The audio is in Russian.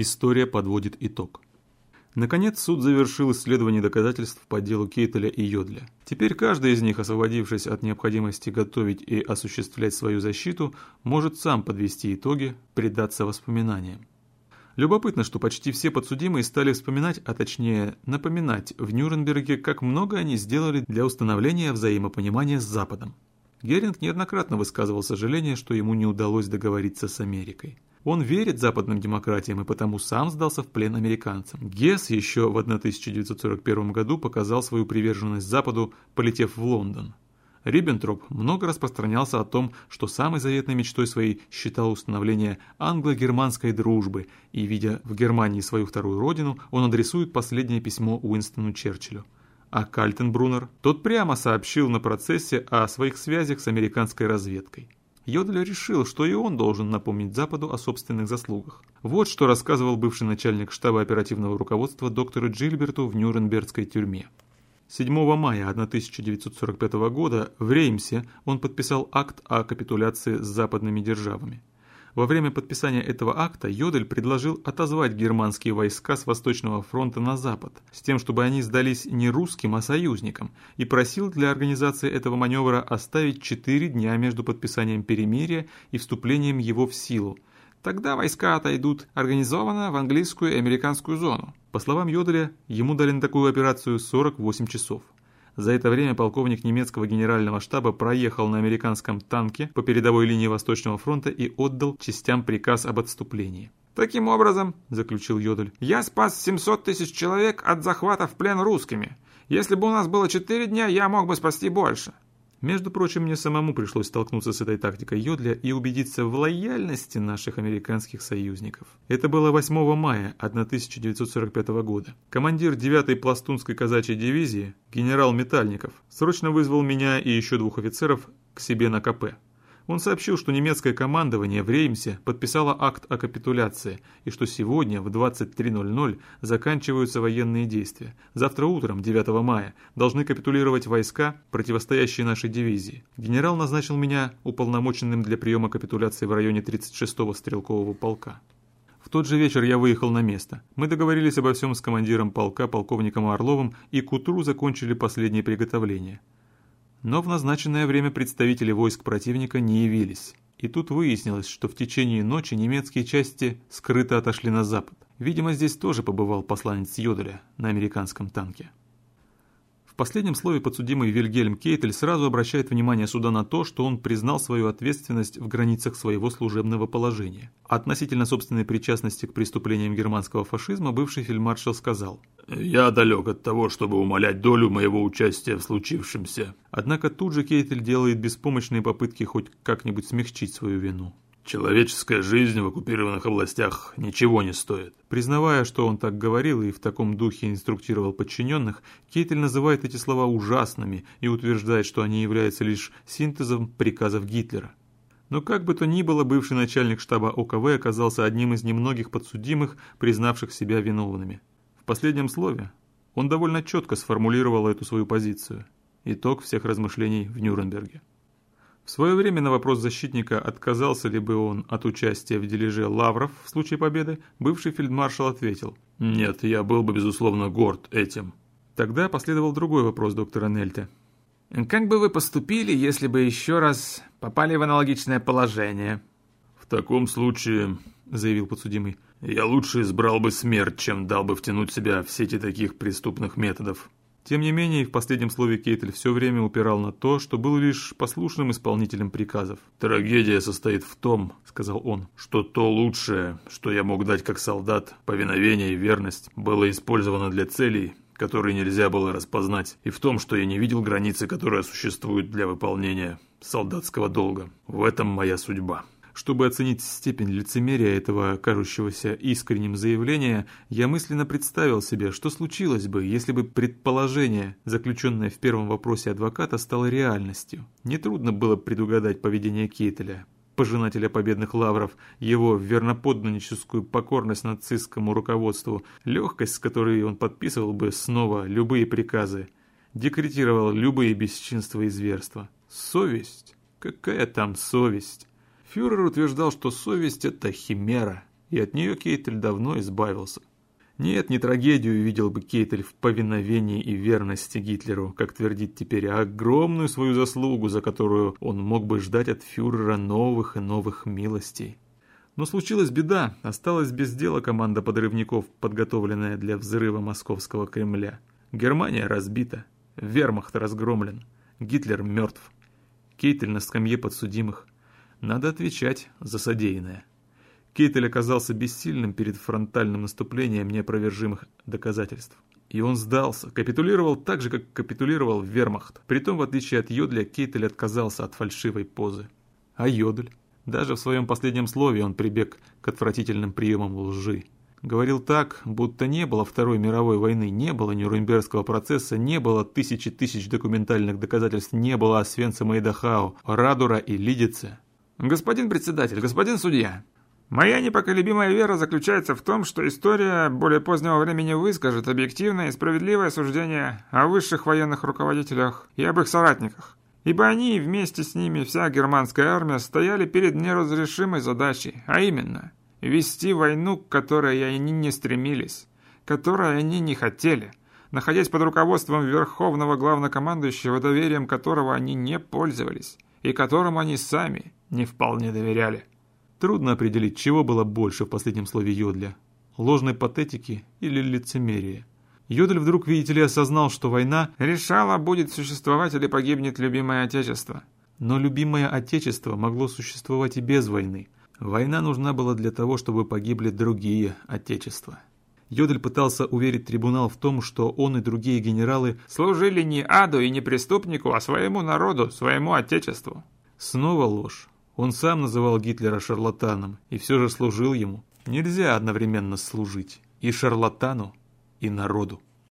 История подводит итог. Наконец, суд завершил исследование доказательств по делу Кейтеля и Йодля. Теперь каждый из них, освободившись от необходимости готовить и осуществлять свою защиту, может сам подвести итоги, предаться воспоминаниям. Любопытно, что почти все подсудимые стали вспоминать, а точнее напоминать в Нюрнберге, как много они сделали для установления взаимопонимания с Западом. Геринг неоднократно высказывал сожаление, что ему не удалось договориться с Америкой. Он верит западным демократиям и потому сам сдался в плен американцам. Гесс еще в 1941 году показал свою приверженность Западу, полетев в Лондон. Риббентроп много распространялся о том, что самой заветной мечтой своей считал установление англо-германской дружбы, и, видя в Германии свою вторую родину, он адресует последнее письмо Уинстону Черчиллю. А Кальтенбруннер, тот прямо сообщил на процессе о своих связях с американской разведкой. Йодель решил, что и он должен напомнить Западу о собственных заслугах. Вот что рассказывал бывший начальник штаба оперативного руководства доктору Джильберту в Нюрнбергской тюрьме. 7 мая 1945 года в Реймсе он подписал акт о капитуляции с западными державами. Во время подписания этого акта Йодель предложил отозвать германские войска с Восточного фронта на запад, с тем, чтобы они сдались не русским, а союзникам, и просил для организации этого маневра оставить 4 дня между подписанием перемирия и вступлением его в силу, Тогда войска отойдут организованно в английскую и американскую зону. По словам Йоделя, ему дали на такую операцию 48 часов. За это время полковник немецкого генерального штаба проехал на американском танке по передовой линии Восточного фронта и отдал частям приказ об отступлении. «Таким образом», – заключил Йодель, – «я спас 700 тысяч человек от захвата в плен русскими. Если бы у нас было 4 дня, я мог бы спасти больше». Между прочим, мне самому пришлось столкнуться с этой тактикой Йодля и убедиться в лояльности наших американских союзников. Это было 8 мая 1945 года. Командир 9-й пластунской казачьей дивизии, генерал Метальников, срочно вызвал меня и еще двух офицеров к себе на КП. Он сообщил, что немецкое командование в Реймсе подписало акт о капитуляции и что сегодня в 23.00 заканчиваются военные действия. Завтра утром, 9 мая, должны капитулировать войска, противостоящие нашей дивизии. Генерал назначил меня уполномоченным для приема капитуляции в районе 36-го стрелкового полка. В тот же вечер я выехал на место. Мы договорились обо всем с командиром полка, полковником Орловым, и к утру закончили последние приготовления. Но в назначенное время представители войск противника не явились. И тут выяснилось, что в течение ночи немецкие части скрыто отошли на запад. Видимо, здесь тоже побывал посланец Йоделя на американском танке последнем слове подсудимый Вильгельм Кейтель сразу обращает внимание суда на то, что он признал свою ответственность в границах своего служебного положения. Относительно собственной причастности к преступлениям германского фашизма бывший фельдмаршал сказал «Я далек от того, чтобы умалять долю моего участия в случившемся». Однако тут же Кейтель делает беспомощные попытки хоть как-нибудь смягчить свою вину. Человеческая жизнь в оккупированных областях ничего не стоит. Признавая, что он так говорил и в таком духе инструктировал подчиненных, Кейтель называет эти слова ужасными и утверждает, что они являются лишь синтезом приказов Гитлера. Но как бы то ни было, бывший начальник штаба ОКВ оказался одним из немногих подсудимых, признавших себя виновными. В последнем слове он довольно четко сформулировал эту свою позицию. Итог всех размышлений в Нюрнберге. В свое время на вопрос защитника, отказался ли бы он от участия в дележе лавров в случае победы, бывший фельдмаршал ответил «Нет, я был бы, безусловно, горд этим». Тогда последовал другой вопрос доктора Нельте. «Как бы вы поступили, если бы еще раз попали в аналогичное положение?» «В таком случае», — заявил подсудимый, — «я лучше избрал бы смерть, чем дал бы втянуть себя в сети таких преступных методов». Тем не менее, в последнем слове Кейтель все время упирал на то, что был лишь послушным исполнителем приказов. «Трагедия состоит в том, — сказал он, — что то лучшее, что я мог дать как солдат, повиновение и верность, было использовано для целей, которые нельзя было распознать, и в том, что я не видел границы, которая существует для выполнения солдатского долга. В этом моя судьба». Чтобы оценить степень лицемерия этого кажущегося искренним заявления, я мысленно представил себе, что случилось бы, если бы предположение, заключенное в первом вопросе адвоката, стало реальностью. Нетрудно было предугадать поведение Кейтеля, пожинателя победных лавров, его верноподданническую покорность нацистскому руководству, легкость, с которой он подписывал бы снова любые приказы, декретировал любые бесчинства и зверства. Совесть? Какая там совесть? Фюрер утверждал, что совесть – это химера. и от нее Кейтель давно избавился. Нет, не трагедию видел бы Кейтель в повиновении и верности Гитлеру, как твердит теперь, а огромную свою заслугу, за которую он мог бы ждать от фюрера новых и новых милостей. Но случилась беда, осталась без дела команда подрывников, подготовленная для взрыва московского Кремля. Германия разбита, вермахт разгромлен, Гитлер мертв. Кейтель на скамье подсудимых. Надо отвечать за содеянное. Кейтель оказался бессильным перед фронтальным наступлением неопровержимых доказательств. И он сдался, капитулировал так же, как капитулировал Вермахт. Притом, в отличие от Йодля, Кейтель отказался от фальшивой позы. А Йодль? Даже в своем последнем слове он прибег к отвратительным приемам лжи. Говорил так, будто не было Второй мировой войны, не было Нюрнбергского процесса, не было тысячи тысяч документальных доказательств, не было Освенцима и Радура и Лидице. «Господин председатель, господин судья, Моя непоколебимая вера заключается в том, что история более позднего времени выскажет объективное и справедливое суждение о высших военных руководителях и об их соратниках. Ибо они и вместе с ними вся германская армия стояли перед неразрешимой задачей, а именно вести войну, к которой они не стремились, которой они не хотели, находясь под руководством верховного главнокомандующего, доверием которого они не пользовались и которому они сами не вполне доверяли. Трудно определить, чего было больше в последнем слове Йодля – ложной патетики или лицемерия. Йодль вдруг, видите ли, осознал, что война решала, будет существовать или погибнет любимое Отечество. Но любимое Отечество могло существовать и без войны. Война нужна была для того, чтобы погибли другие Отечества. Йодль пытался уверить трибунал в том, что он и другие генералы служили не аду и не преступнику, а своему народу, своему Отечеству. Снова ложь. Он сам называл Гитлера шарлатаном и все же служил ему. Нельзя одновременно служить и шарлатану, и народу.